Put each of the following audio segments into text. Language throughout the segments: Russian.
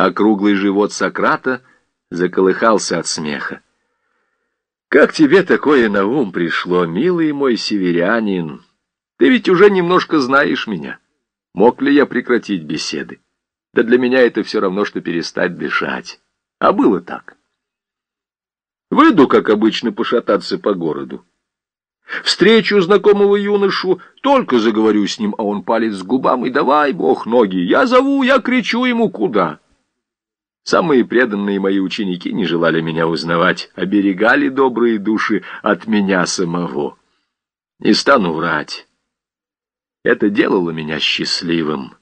а круглый живот Сократа заколыхался от смеха. «Как тебе такое на ум пришло, милый мой северянин? Ты ведь уже немножко знаешь меня. Мог ли я прекратить беседы? Да для меня это все равно, что перестать дышать. А было так. Выйду, как обычно, пошататься по городу. Встречу знакомого юношу, только заговорю с ним, а он палец с губам, и давай, бог, ноги. Я зову, я кричу ему куда. Самые преданные мои ученики не желали меня узнавать, оберегали добрые души от меня самого. Не стану врать. Это делало меня счастливым.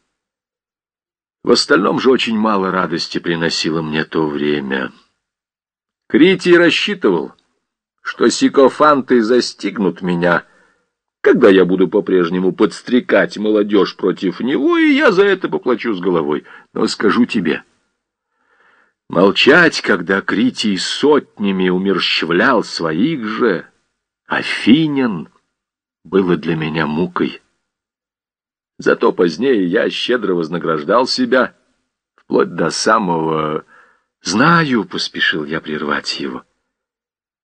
В остальном же очень мало радости приносило мне то время. Критий рассчитывал, что сикофанты застигнут меня, когда я буду по-прежнему подстрекать молодежь против него, и я за это поплачу с головой. Но скажу тебе, молчать, когда Критий сотнями умерщвлял своих же, Афинян, было для меня мукой. Зато позднее я щедро вознаграждал себя, вплоть до самого... «Знаю», — поспешил я прервать его.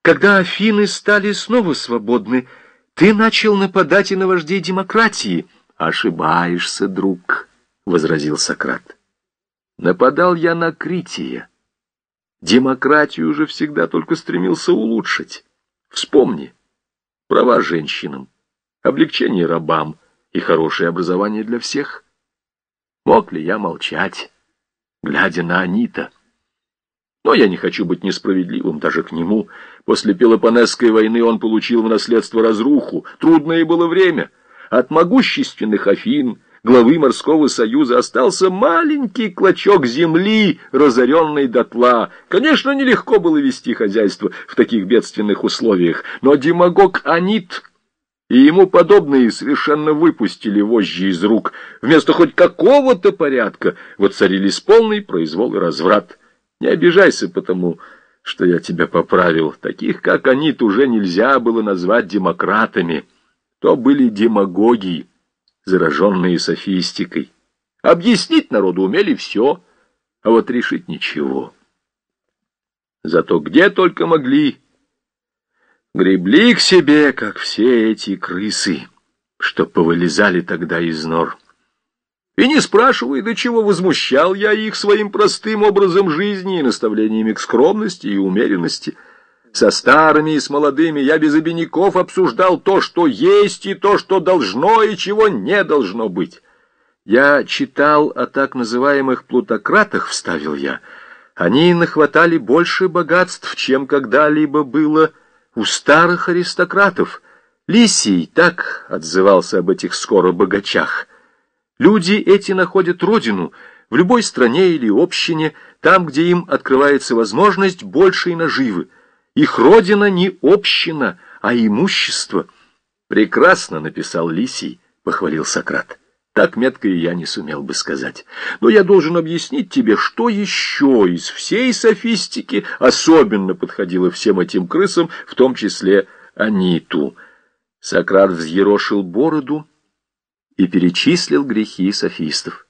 «Когда Афины стали снова свободны, ты начал нападать и на вождей демократии». «Ошибаешься, друг», — возразил Сократ. «Нападал я на Крития. Демократию уже всегда только стремился улучшить. Вспомни, права женщинам, облегчение рабам и хорошее образование для всех. Мог ли я молчать, глядя на Анита?» Но я не хочу быть несправедливым даже к нему. После Пелопонесской войны он получил в наследство разруху. Трудное было время. От могущественных Афин, главы морского союза, остался маленький клочок земли, разоренный дотла. Конечно, нелегко было вести хозяйство в таких бедственных условиях, но демагог Анит и ему подобные совершенно выпустили вожжи из рук. Вместо хоть какого-то порядка воцарились полный произвол и разврат. Не обижайся потому, что я тебя поправил. Таких, как они, уже нельзя было назвать демократами. То были демагоги, зараженные софистикой. Объяснить народу умели все, а вот решить ничего. Зато где только могли, гребли к себе, как все эти крысы, что повылезали тогда из нор. И не спрашивай, до чего возмущал я их своим простым образом жизни и наставлениями к скромности и умеренности. Со старыми и с молодыми я без обиняков обсуждал то, что есть, и то, что должно, и чего не должно быть. Я читал о так называемых плутократах, вставил я. Они нахватали больше богатств, чем когда-либо было у старых аристократов. Лисий так отзывался об этих скоро богачах — Люди эти находят родину в любой стране или общине, там, где им открывается возможность большей наживы. Их родина не община, а имущество. Прекрасно написал Лисий, похвалил Сократ. Так метко и я не сумел бы сказать. Но я должен объяснить тебе, что еще из всей софистики особенно подходило всем этим крысам, в том числе Аниту. Сократ взъерошил бороду, и перечислил грехи софистов.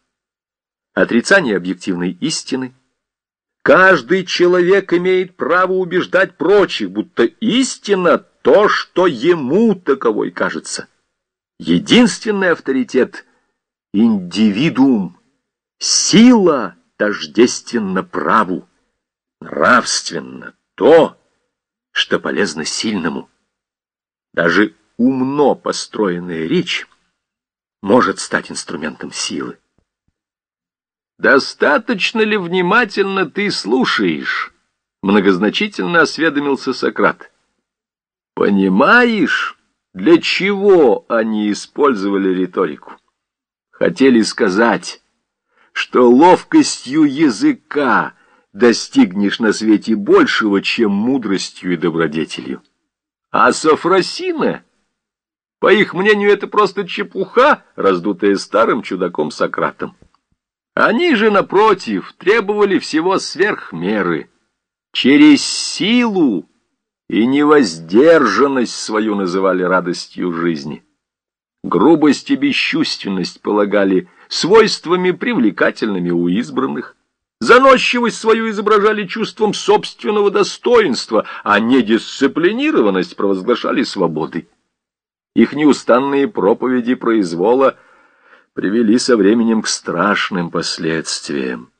Отрицание объективной истины. Каждый человек имеет право убеждать прочих, будто истина то, что ему таковой кажется. Единственный авторитет — индивидуум. Сила тождественна праву. Нравственно то, что полезно сильному. Даже умно построенная речь может стать инструментом силы. «Достаточно ли внимательно ты слушаешь?» — многозначительно осведомился Сократ. «Понимаешь, для чего они использовали риторику? Хотели сказать, что ловкостью языка достигнешь на свете большего, чем мудростью и добродетелью. А Софросина по их мнению, это просто чепуха, раздутая старым чудаком Сократом. Они же, напротив, требовали всего сверх меры. Через силу и невоздержанность свою называли радостью жизни. Грубость и бесчувственность полагали свойствами привлекательными у избранных. Заносчивость свою изображали чувством собственного достоинства, а недисциплинированность провозглашали свободой. Их неустанные проповеди произвола привели со временем к страшным последствиям.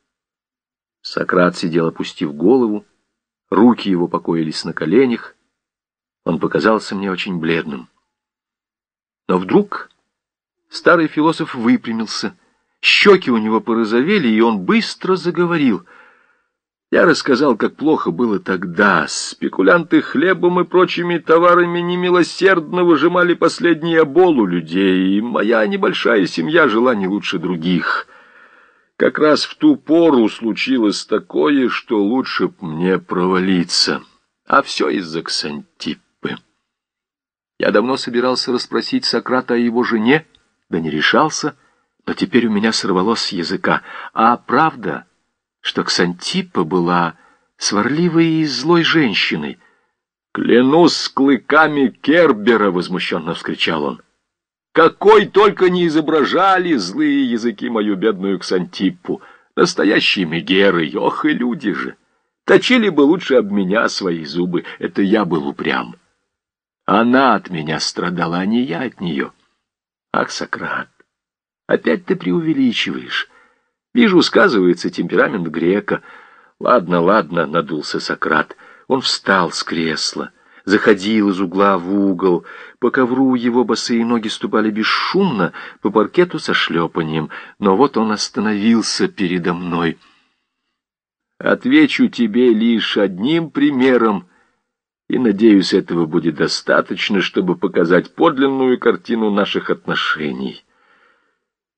Сократ сидел, опустив голову, руки его покоились на коленях. Он показался мне очень бледным. Но вдруг старый философ выпрямился — Щеки у него порозовели, и он быстро заговорил. Я рассказал, как плохо было тогда. Спекулянты хлебом и прочими товарами немилосердно выжимали последние оболу людей, и моя небольшая семья жила не лучше других. Как раз в ту пору случилось такое, что лучше б мне провалиться. А все из-за Ксантиппы. Я давно собирался расспросить Сократа о его жене, да не решался — но теперь у меня сорвалось с языка. А правда, что Ксантипа была сварливой и злой женщиной? «Клянусь клыками Кербера!» — возмущенно вскричал он. «Какой только не изображали злые языки мою бедную Ксантиппу! Настоящие мегеры, ох и люди же! Точили бы лучше об меня свои зубы, это я был упрям. Она от меня страдала, а не я от нее. Ах, Сократ! Опять ты преувеличиваешь. Вижу, сказывается темперамент грека. Ладно, ладно, надулся Сократ. Он встал с кресла, заходил из угла в угол. По ковру его босые ноги ступали бесшумно, по паркету со шлепанием. Но вот он остановился передо мной. Отвечу тебе лишь одним примером, и, надеюсь, этого будет достаточно, чтобы показать подлинную картину наших отношений.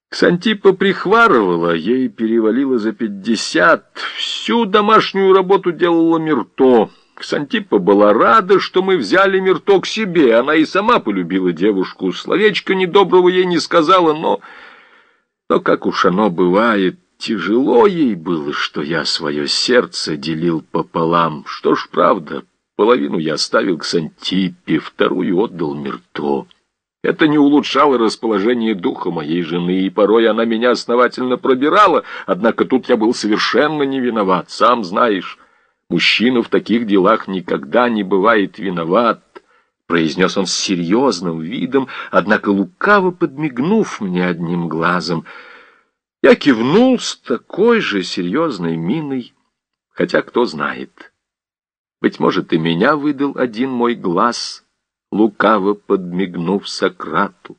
Ксантипа прихварывала, ей перевалило за пятьдесят. Всю домашнюю работу делала Мирто. Ксантипа была рада, что мы взяли Мирто к себе. Она и сама полюбила девушку. Словечко недоброго ей не сказала, но... Но, как уж оно бывает, тяжело ей было, что я свое сердце делил пополам. Что ж, правда, половину я оставил к Сантипе, вторую отдал Мирто. Это не улучшало расположение духа моей жены, и порой она меня основательно пробирала, однако тут я был совершенно не виноват, сам знаешь. Мужчина в таких делах никогда не бывает виноват, произнес он с серьезным видом, однако лукаво подмигнув мне одним глазом. Я кивнул с такой же серьезной миной, хотя кто знает. Быть может, и меня выдал один мой глаз — лукаво подмигнув Сократу.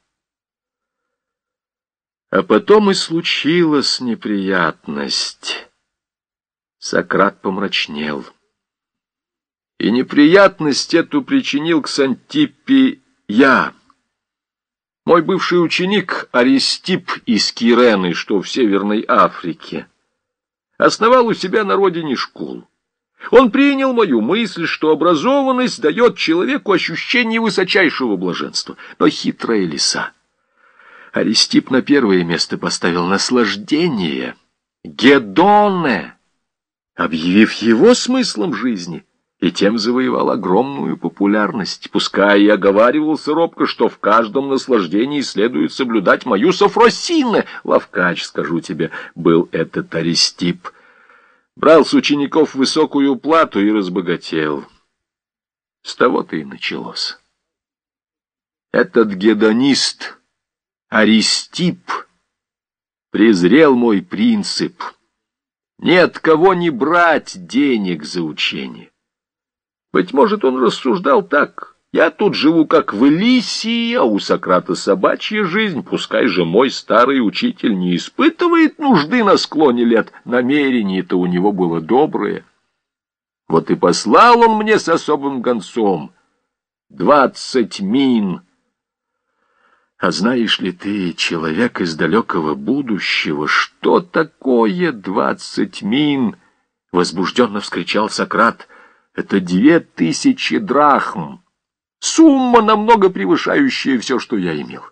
А потом и случилась неприятность. Сократ помрачнел. И неприятность эту причинил к Сантиппе я. Мой бывший ученик Аристип из Кирены, что в Северной Африке, основал у себя на родине школу. Он принял мою мысль, что образованность дает человеку ощущение высочайшего блаженства, но хитрая лиса. Аристип на первое место поставил наслаждение, гедоне, объявив его смыслом жизни, и тем завоевал огромную популярность, пускай и оговаривался робко, что в каждом наслаждении следует соблюдать мою софросине. Лавкач, скажу тебе, был этот Аристип — брал с учеников высокую плату и разбогател. С того-то и началось. Этот гедонист, Аристип, презрел мой принцип. Нет кого не брать денег за учение. Быть может, он рассуждал так — я тут живу как в Элисии, а у Сократа собачья жизнь. Пускай же мой старый учитель не испытывает нужды на склоне лет. Намерение-то у него было доброе. Вот и послал он мне с особым гонцом двадцать мин. А знаешь ли ты, человек из далекого будущего, что такое двадцать мин? Возбужденно вскричал Сократ. Это две тысячи драхм. Сумма, намного превышающая все, что я имел.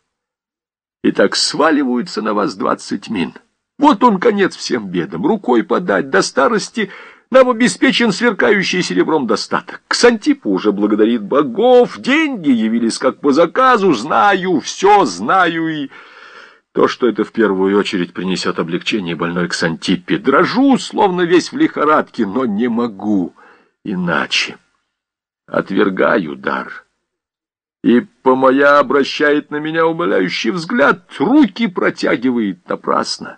И так сваливаются на вас двадцать мин. Вот он конец всем бедам. Рукой подать до старости нам обеспечен сверкающий серебром достаток. Ксантипа уже благодарит богов, деньги явились как по заказу, знаю, все знаю и... То, что это в первую очередь принесет облегчение больной Ксантипе. Дрожу, словно весь в лихорадке, но не могу иначе. Отвергаю дар. И Помоя обращает на меня умоляющий взгляд, руки протягивает напрасно.